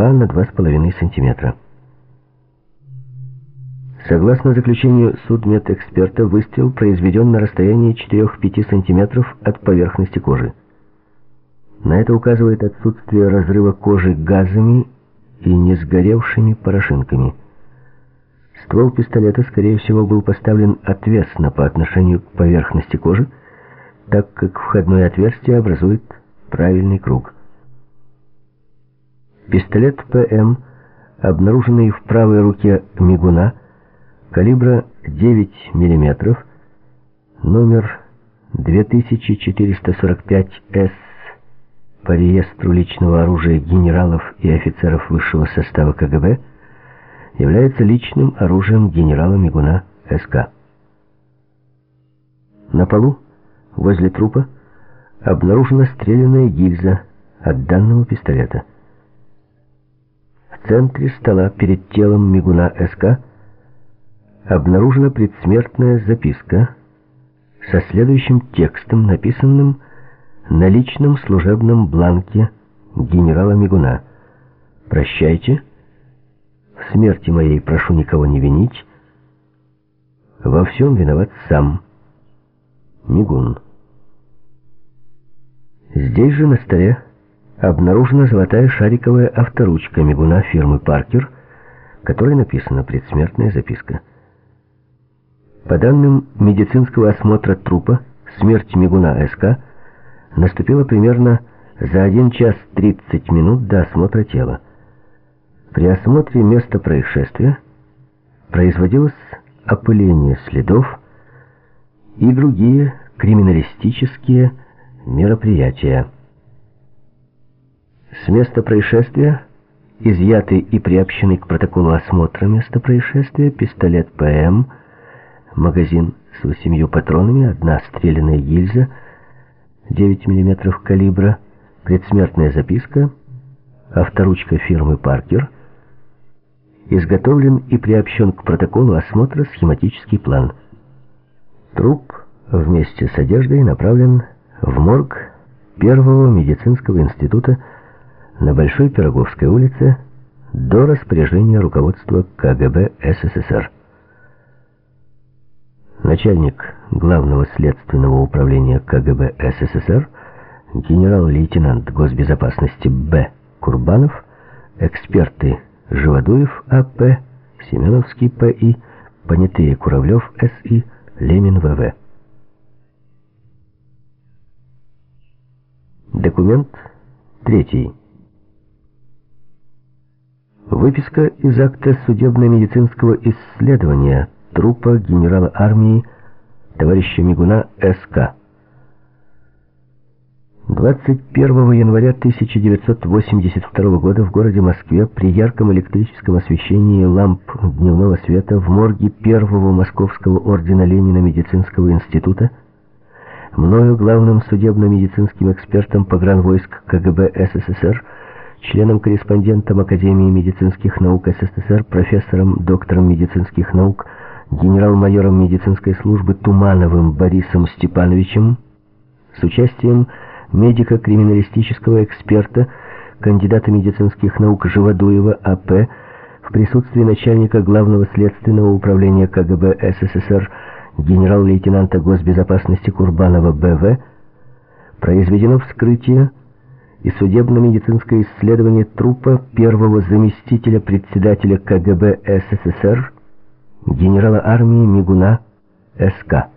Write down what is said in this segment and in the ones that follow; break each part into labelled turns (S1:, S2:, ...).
S1: 2 на 2,5 сантиметра. Согласно заключению судмедэксперта, выстрел произведен на расстоянии 4-5 сантиметров от поверхности кожи. На это указывает отсутствие разрыва кожи газами и не сгоревшими порошинками. Ствол пистолета, скорее всего, был поставлен отвесно по отношению к поверхности кожи, так как входное отверстие образует правильный круг. Пистолет ПМ, обнаруженный в правой руке мигуна, калибра 9 мм, номер 2445С по реестру личного оружия генералов и офицеров высшего состава КГБ, является личным оружием генерала Мигуна СК. На полу, возле трупа, обнаружена стрелянная гильза от данного пистолета. В центре стола перед телом Мигуна СК обнаружена предсмертная записка со следующим текстом, написанным на личном служебном бланке генерала Мигуна. «Прощайте. В смерти моей прошу никого не винить. Во всем виноват сам. Мигун». Здесь же на столе обнаружена золотая шариковая авторучка Мигуна фирмы «Паркер», которой написана предсмертная записка. По данным медицинского осмотра трупа, смерть Мигуна СК наступила примерно за 1 час 30 минут до осмотра тела. При осмотре места происшествия производилось опыление следов и другие криминалистические мероприятия. С места происшествия изъяты и приобщены к протоколу осмотра места происшествия пистолет ПМ магазин с восемью патронами, одна стрелянная гильза, 9 мм калибра, предсмертная записка, авторучка фирмы «Паркер», изготовлен и приобщен к протоколу осмотра схематический план. Труп вместе с одеждой направлен в морг Первого медицинского института на Большой Пироговской улице до распоряжения руководства КГБ СССР начальник Главного следственного управления КГБ СССР, генерал-лейтенант госбезопасности Б. Курбанов, эксперты Живодуев А.П., Семеновский П.И., понятые Куравлев С.И., Лемин В.В. Документ третий. Выписка из акта судебно-медицинского исследования трупа генерала армии товарища Мигуна С.К. 21 января 1982 года в городе Москве при ярком электрическом освещении ламп дневного света в морге первого Московского ордена Ленина медицинского института мною главным судебно-медицинским экспертом погранвойск КГБ СССР, членом-корреспондентом Академии медицинских наук СССР, профессором, доктором медицинских наук генерал-майором медицинской службы Тумановым Борисом Степановичем с участием медико-криминалистического эксперта, кандидата медицинских наук Живодуева А.П., в присутствии начальника Главного следственного управления КГБ СССР генерал-лейтенанта госбезопасности Курбанова Б.В., произведено вскрытие и судебно-медицинское исследование трупа первого заместителя председателя КГБ СССР генерала армии Мигуна С.К.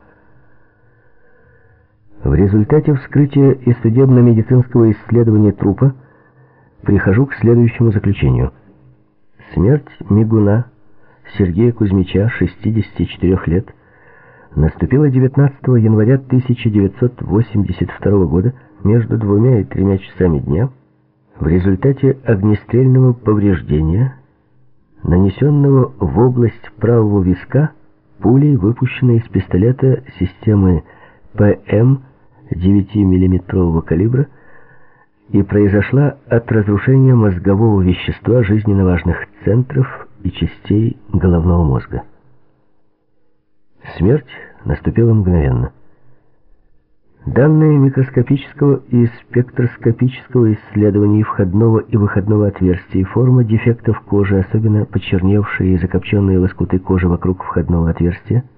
S1: В результате вскрытия и судебно-медицинского исследования трупа прихожу к следующему заключению. Смерть Мигуна Сергея Кузьмича, 64 лет, наступила 19 января 1982 года между двумя и тремя часами дня в результате огнестрельного повреждения нанесенного в область правого виска пулей, выпущенной из пистолета системы ПМ 9-мм калибра, и произошла от разрушения мозгового вещества жизненно важных центров и частей головного мозга. Смерть наступила мгновенно. Данные микроскопического и спектроскопического исследований входного и выходного отверстий, форма дефектов кожи, особенно почерневшие и закопченные лоскуты кожи вокруг входного отверстия –